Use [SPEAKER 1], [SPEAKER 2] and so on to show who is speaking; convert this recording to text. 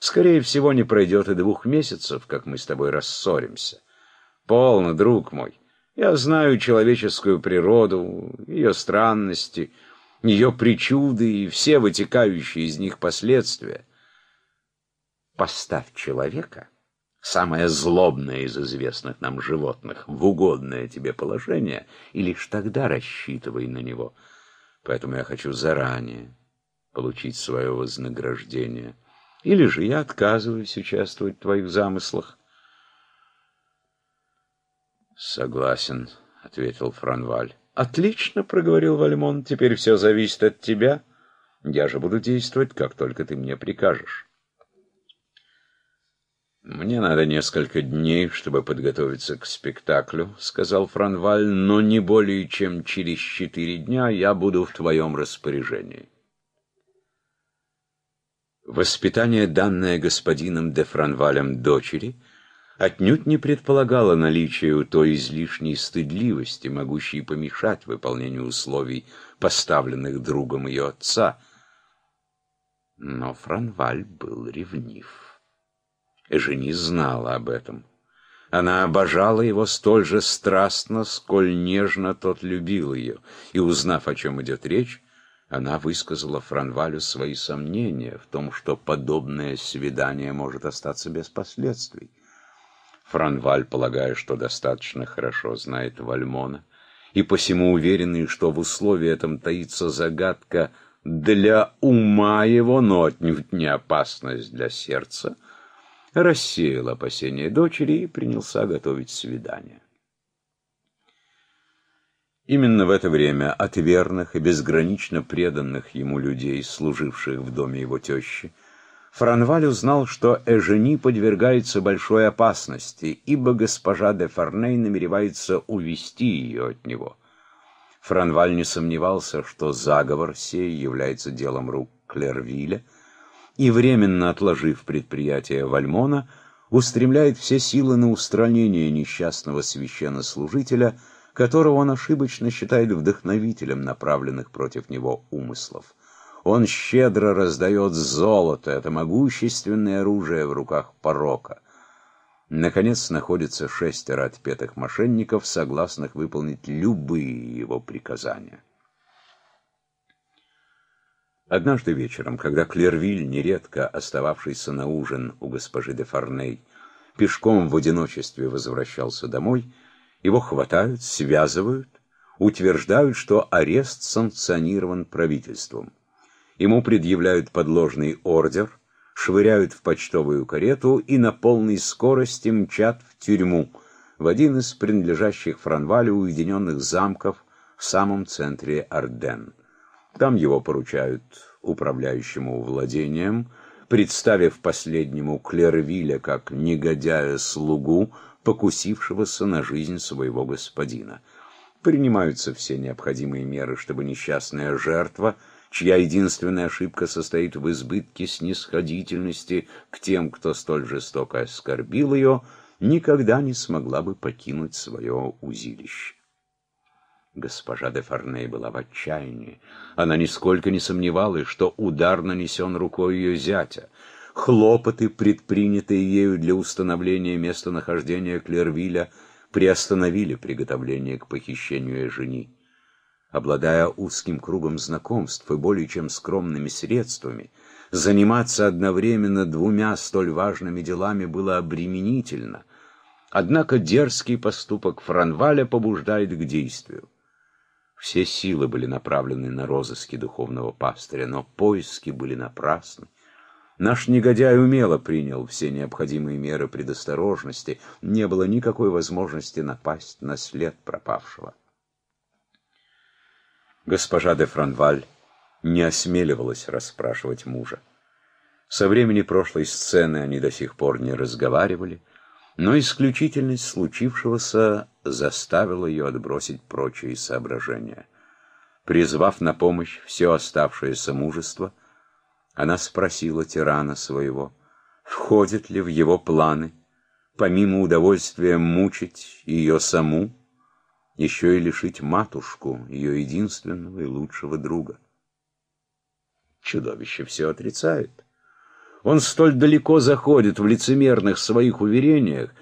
[SPEAKER 1] Скорее всего, не пройдет и двух месяцев, как мы с тобой рассоримся. Полно, друг мой. Я знаю человеческую природу, ее странности, ее причуды и все вытекающие из них последствия. Поставь человека, самое злобное из известных нам животных, в угодное тебе положение, и лишь тогда рассчитывай на него. Поэтому я хочу заранее получить свое вознаграждение. Или же я отказываюсь участвовать в твоих замыслах. «Согласен», — ответил Франваль. «Отлично», — проговорил Вальмон. «Теперь все зависит от тебя. Я же буду действовать, как только ты мне прикажешь». «Мне надо несколько дней, чтобы подготовиться к спектаклю», — сказал Франваль, «но не более чем через четыре дня я буду в твоем распоряжении». Воспитание, данное господином де Франвалем дочери, отнюдь не предполагало наличие у той излишней стыдливости, могущей помешать выполнению условий, поставленных другом ее отца. Но Франваль был ревнив. Эжени знала об этом. Она обожала его столь же страстно, сколь нежно тот любил ее, и, узнав, о чем идет речь, она высказала Франвалю свои сомнения в том, что подобное свидание может остаться без последствий. Франваль, полагая, что достаточно хорошо знает Вальмона, и посему уверенный, что в условии этом таится загадка для ума его, но отнюдь не опасность для сердца, рассеял опасения дочери и принялся готовить свидание. Именно в это время от верных и безгранично преданных ему людей, служивших в доме его тещи, Франваль узнал, что Эжени подвергается большой опасности, ибо госпожа де Фарней намеревается увести ее от него. Франваль не сомневался, что заговор сей является делом рук Клервиля, и, временно отложив предприятие Вальмона, устремляет все силы на устранение несчастного священнослужителя – которого он ошибочно считает вдохновителем направленных против него умыслов. Он щедро раздает золото, это могущественное оружие в руках порока. Наконец находится шестеро отпетых мошенников, согласных выполнить любые его приказания. Однажды вечером, когда Клервиль, нередко остававшийся на ужин у госпожи де Фарней, пешком в одиночестве возвращался домой, его хватают, связывают, утверждают, что арест санкционирован правительством. Ему предъявляют подложный ордер, швыряют в почтовую карету и на полной скорости мчат в тюрьму, в один из принадлежащих Франвалю уединенных замков в самом центре Арден. Там его поручают управляющему владением, представив последнему Клервиля как негодяя-слугу, покусившегося на жизнь своего господина. Принимаются все необходимые меры, чтобы несчастная жертва, чья единственная ошибка состоит в избытке снисходительности к тем, кто столь жестоко оскорбил ее, никогда не смогла бы покинуть свое узилище. Госпожа де Фарней была в отчаянии. Она нисколько не сомневалась, что удар нанесен рукой ее зятя. Хлопоты, предпринятые ею для установления местонахождения Клервиля, приостановили приготовление к похищению жени. Обладая узким кругом знакомств и более чем скромными средствами, заниматься одновременно двумя столь важными делами было обременительно. Однако дерзкий поступок Франваля побуждает к действию. Все силы были направлены на розыски духовного пастыря, но поиски были напрасны. Наш негодяй умело принял все необходимые меры предосторожности, не было никакой возможности напасть на след пропавшего. Госпожа де Франваль не осмеливалась расспрашивать мужа. Со времени прошлой сцены они до сих пор не разговаривали, но исключительность случившегося заставила ее отбросить прочие соображения. Призвав на помощь все оставшееся мужество, она спросила тирана своего, входит ли в его планы, помимо удовольствия мучить ее саму, еще и лишить матушку, ее единственного и лучшего друга. Чудовище все отрицает. Он столь далеко заходит в лицемерных своих уверениях,